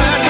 burn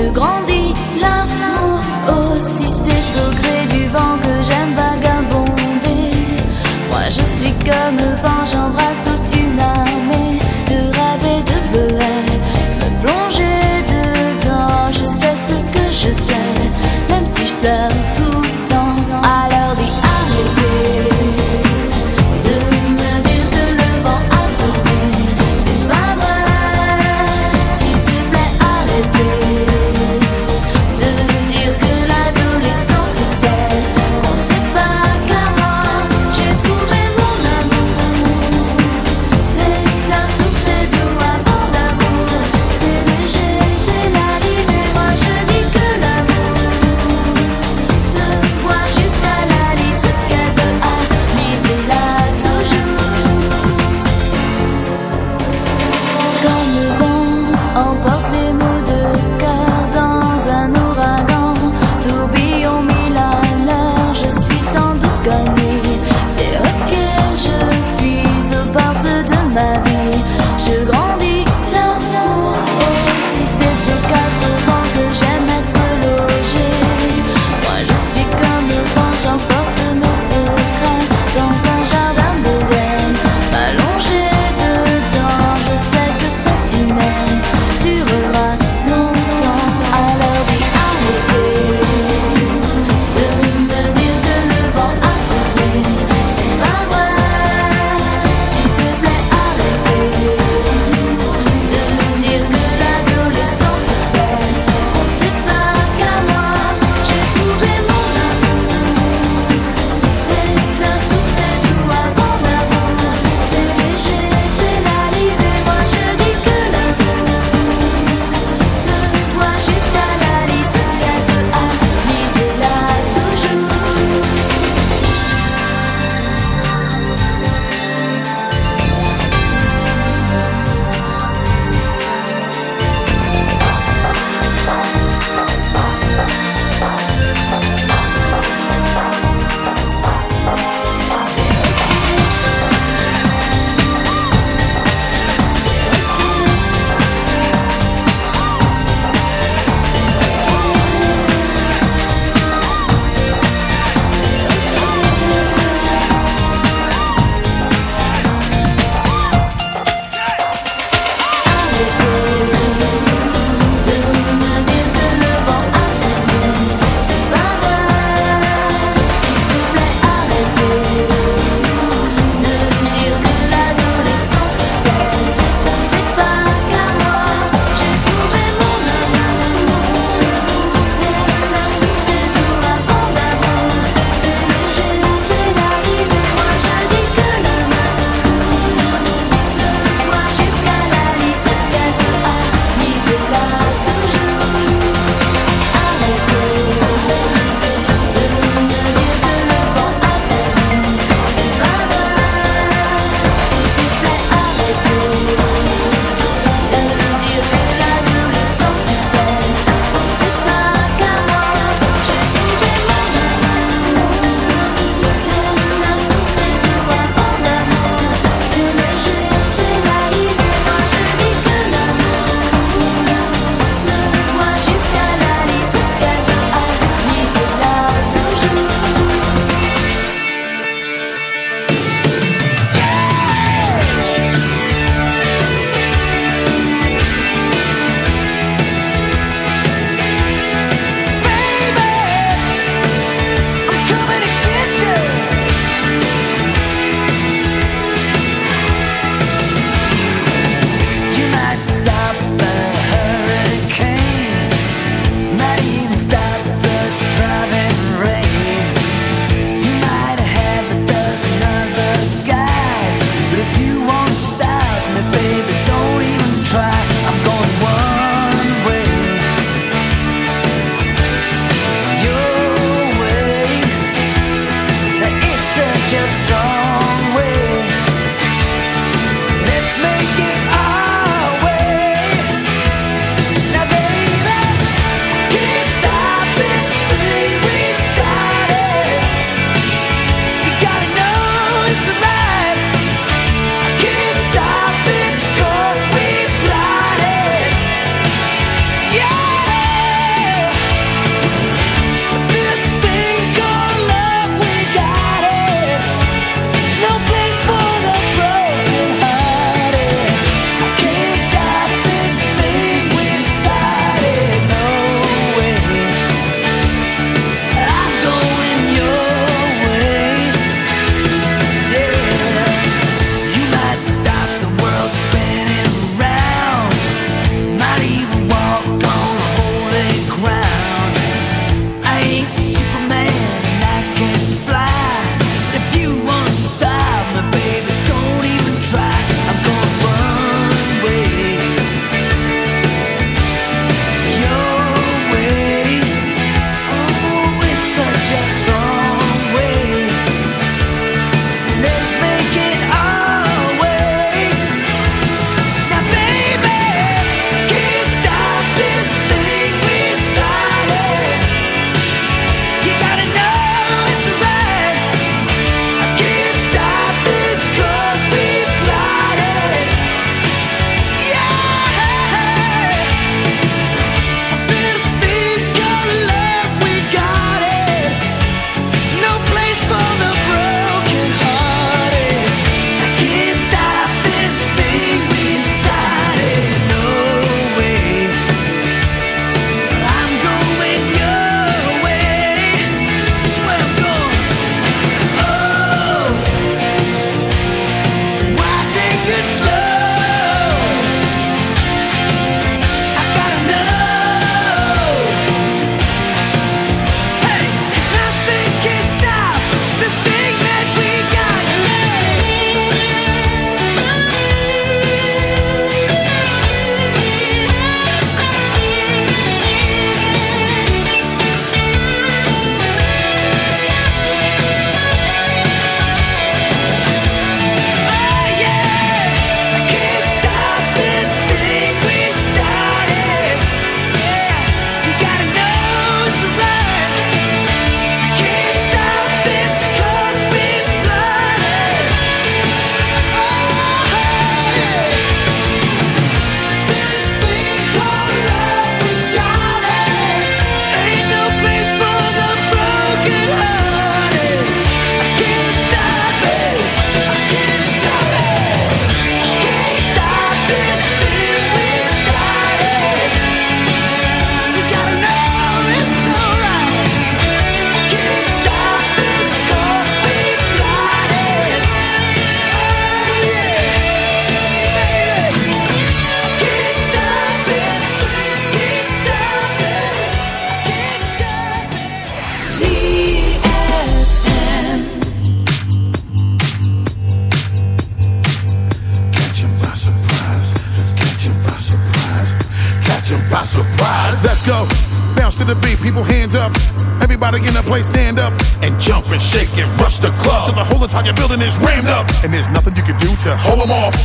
de grands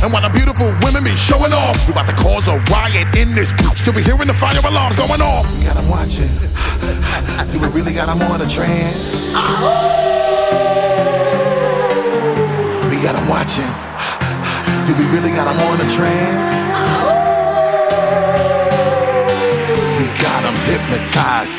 And while the beautiful women be showing off, we about to cause a riot in this bitch. Till we hearing the fire alarms going off. We got them watching. Do we really got them on a trance? We got them watching. Do we really got them on a trance? We got them hypnotized.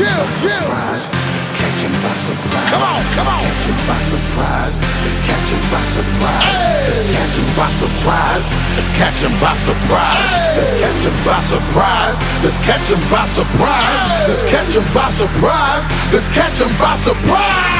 chill, chill. It's catching by surprise. Come on, come on. It's catching by surprise. It's catching by surprise. It's catching by surprise. It's catching by surprise. It's catching by surprise. It's catching by surprise. It's catching by surprise. It's catching by surprise.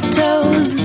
toes.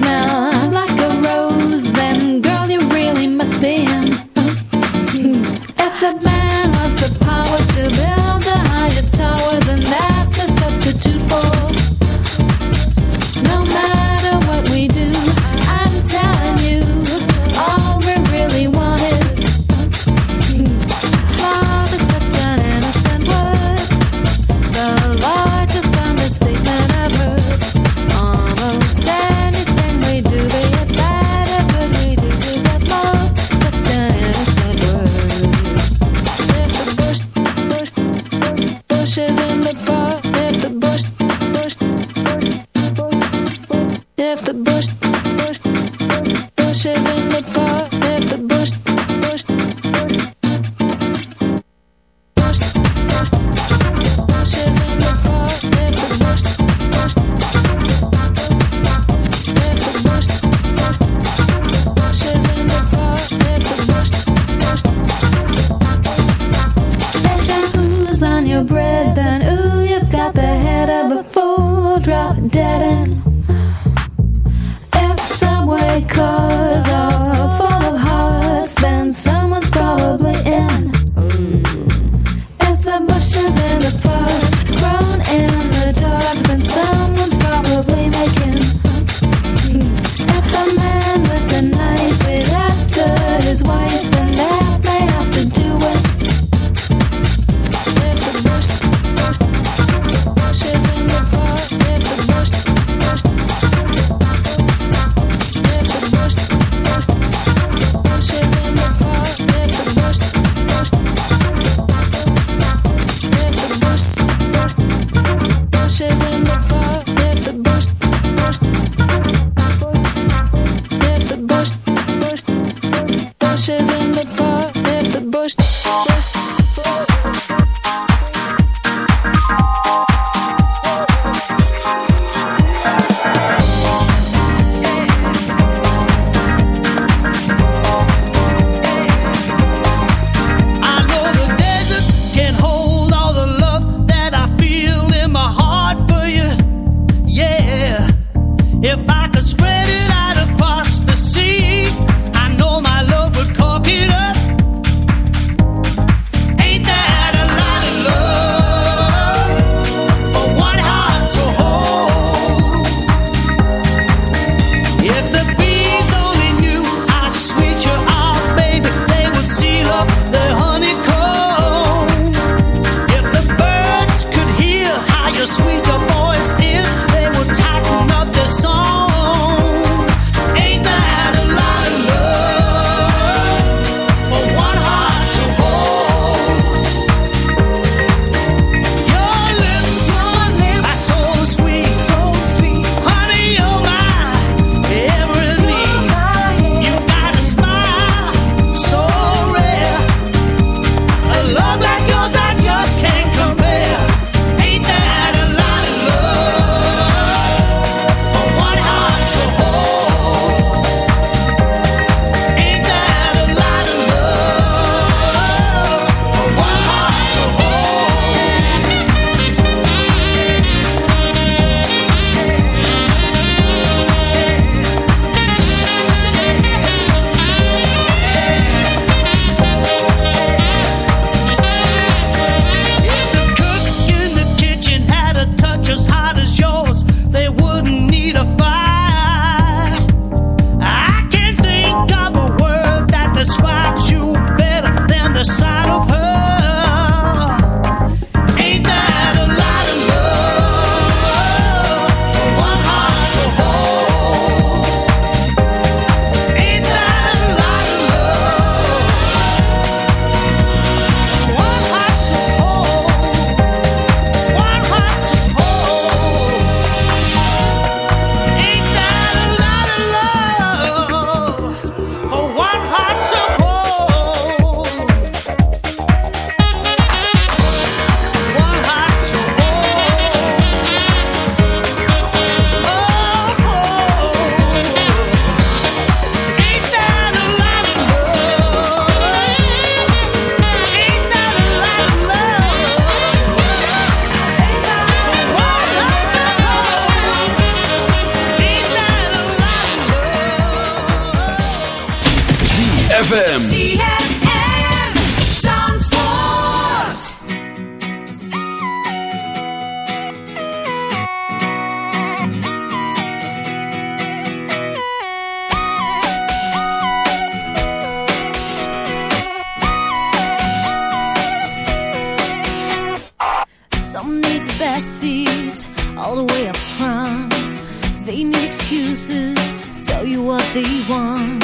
They need excuses to tell you what they want.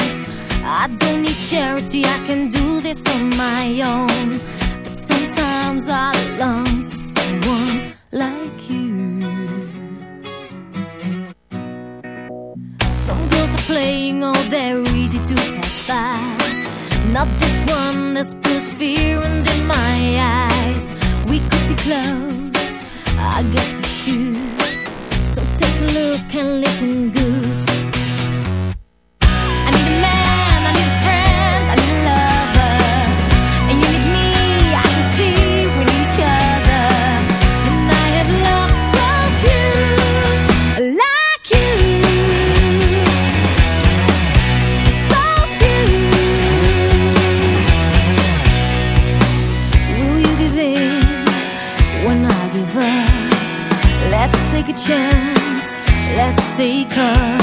I don't need charity, I can do this on my own. But sometimes I long for someone like you. Some girls are playing, oh, they're easy to pass by. Not this one, there's perseverance in my eyes. We could be close, I guess we should can listen good. forsaken.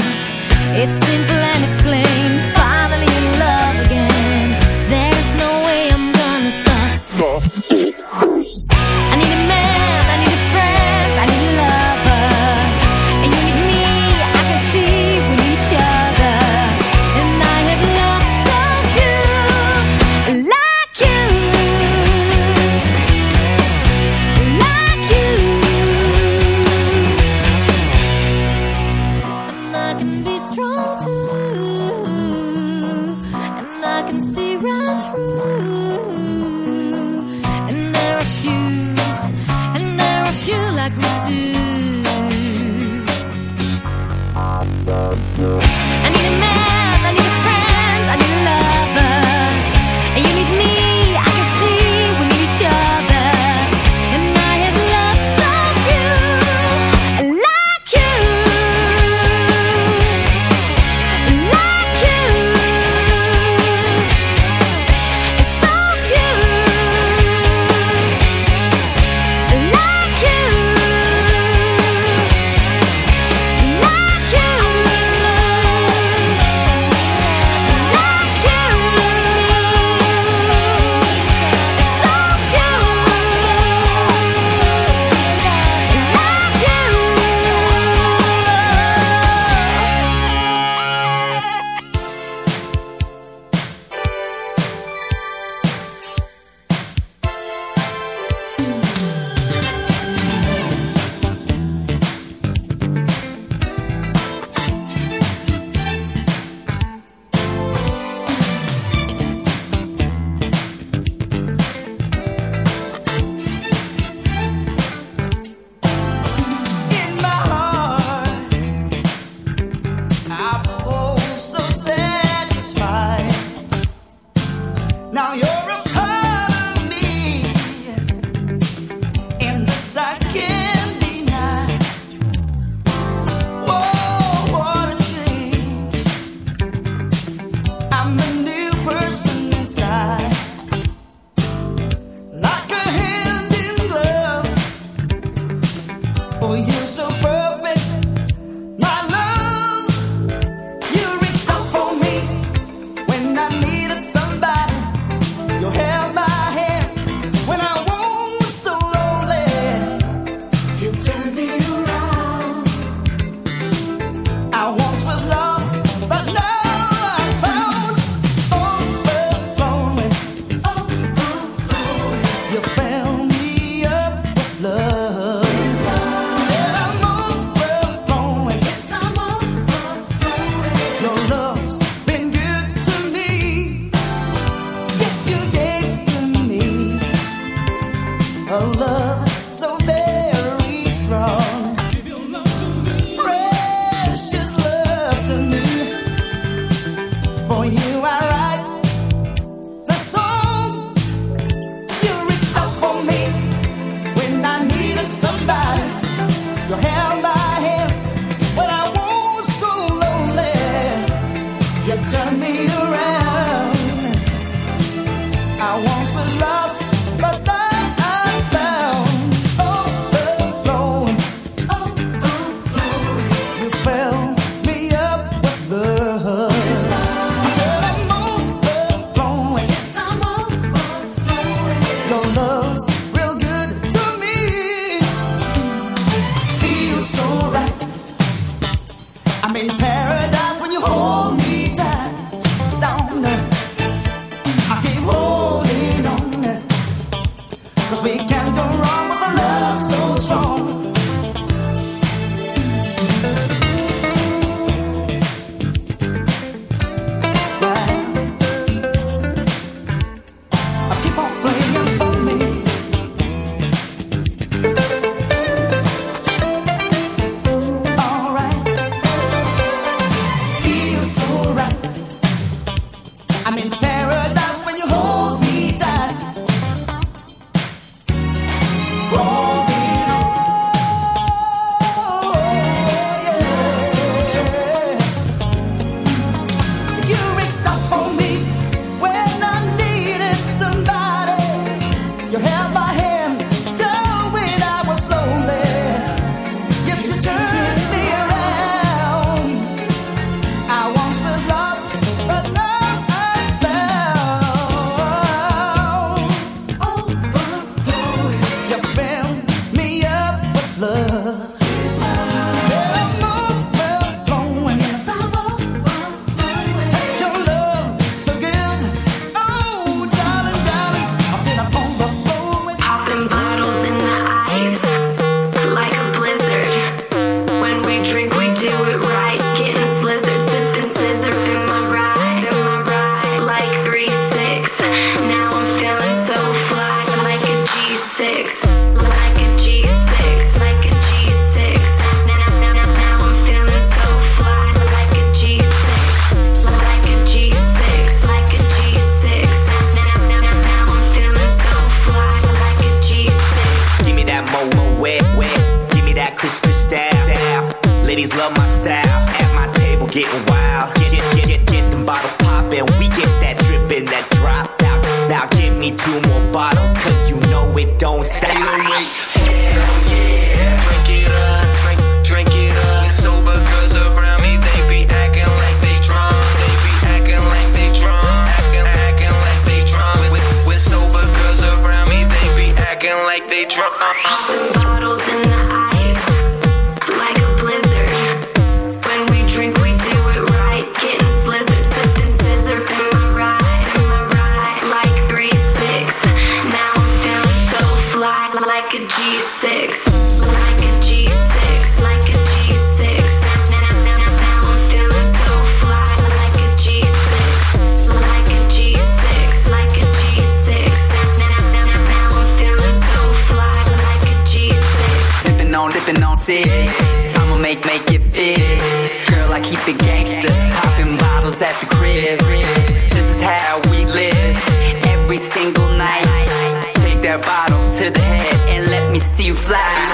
slide.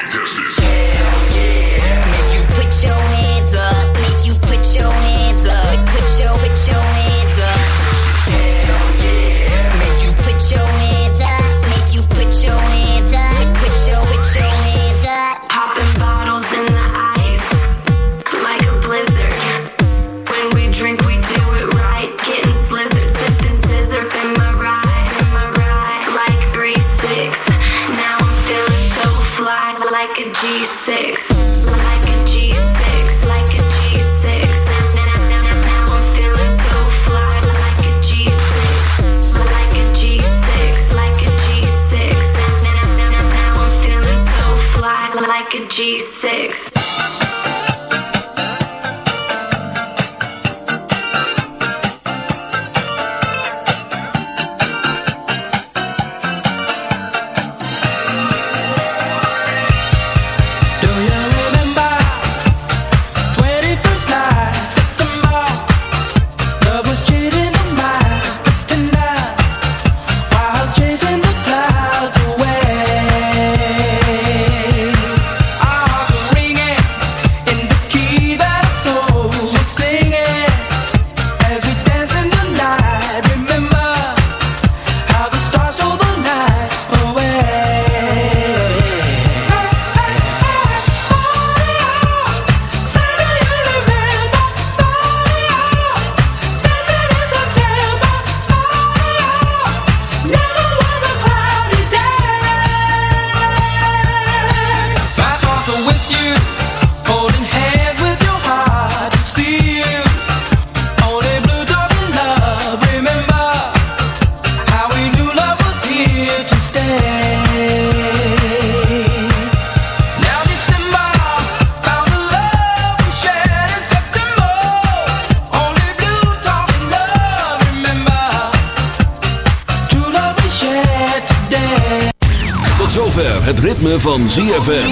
Het ritme van ZFM.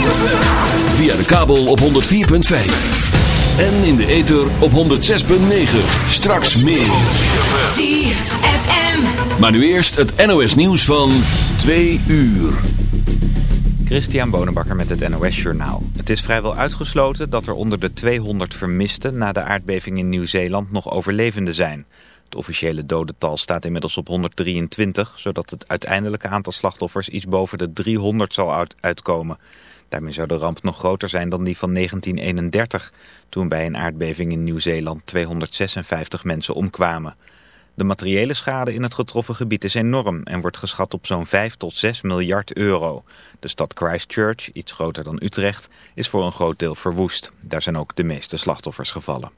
Via de kabel op 104.5. En in de ether op 106.9. Straks meer. ZFM. Maar nu eerst het NOS nieuws van 2 uur. Christian Bonenbakker met het NOS Journaal. Het is vrijwel uitgesloten dat er onder de 200 vermisten na de aardbeving in Nieuw-Zeeland nog overlevenden zijn. Het officiële dodental staat inmiddels op 123, zodat het uiteindelijke aantal slachtoffers iets boven de 300 zal uit- uitkomen. Daarmee zou de ramp nog groter zijn dan die van 1931, toen bij een aardbeving in Nieuw-Zeeland 256 mensen omkwamen. De materiële schade in het getroffen gebied is enorm en wordt geschat op zo'n 5 tot 6 miljard euro. De stad Christchurch, iets groter dan Utrecht, is voor een groot deel verwoest. Daar zijn ook de meeste slachtoffers gevallen.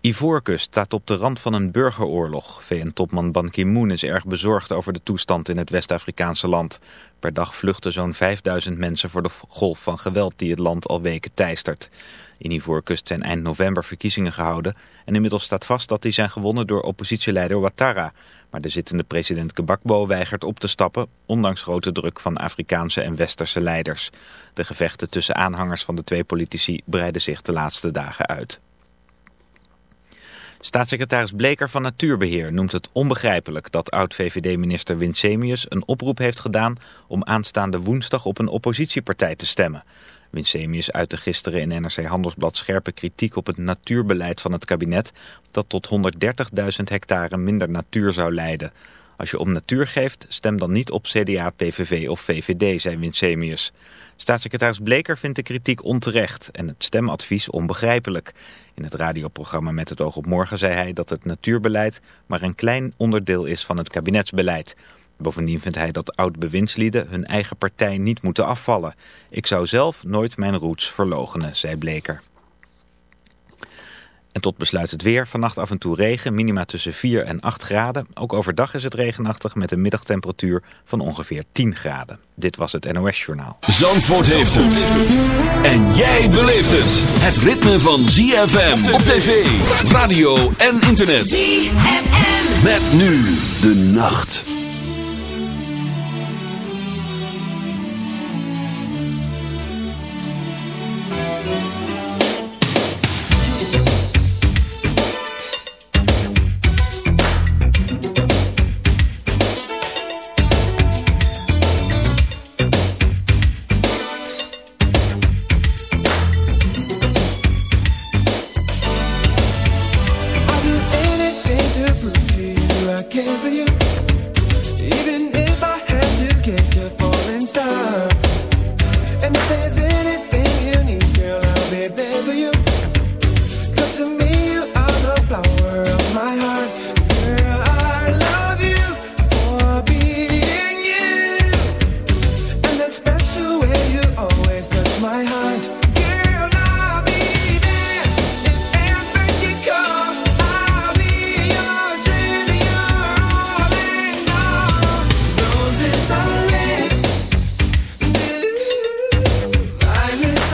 Ivoorkust staat op de rand van een burgeroorlog. VN-topman Ban Ki-moon is erg bezorgd over de toestand in het West-Afrikaanse land. Per dag vluchten zo'n 5000 mensen voor de golf van geweld die het land al weken teistert. In Ivoorkust zijn eind november verkiezingen gehouden en inmiddels staat vast dat die zijn gewonnen door oppositieleider Ouattara. Maar de zittende president Gbagbo weigert op te stappen, ondanks grote druk van Afrikaanse en Westerse leiders. De gevechten tussen aanhangers van de twee politici breiden zich de laatste dagen uit. Staatssecretaris Bleker van Natuurbeheer noemt het onbegrijpelijk dat oud-VVD-minister Winsemius een oproep heeft gedaan om aanstaande woensdag op een oppositiepartij te stemmen. Winsemius uitte gisteren in NRC Handelsblad scherpe kritiek op het natuurbeleid van het kabinet dat tot 130.000 hectare minder natuur zou leiden. Als je om natuur geeft, stem dan niet op CDA, PVV of VVD, zei Winsemius. Staatssecretaris Bleker vindt de kritiek onterecht en het stemadvies onbegrijpelijk. In het radioprogramma Met het oog op morgen zei hij dat het natuurbeleid maar een klein onderdeel is van het kabinetsbeleid. Bovendien vindt hij dat oud-bewindslieden hun eigen partij niet moeten afvallen. Ik zou zelf nooit mijn roots verlogenen, zei Bleker. En tot besluit het weer. Vannacht af en toe regen, minima tussen 4 en 8 graden. Ook overdag is het regenachtig met een middagtemperatuur van ongeveer 10 graden. Dit was het NOS Journaal. Zandvoort heeft het. En jij beleeft het. Het ritme van ZFM op tv, radio en internet. ZFM. Met nu de nacht.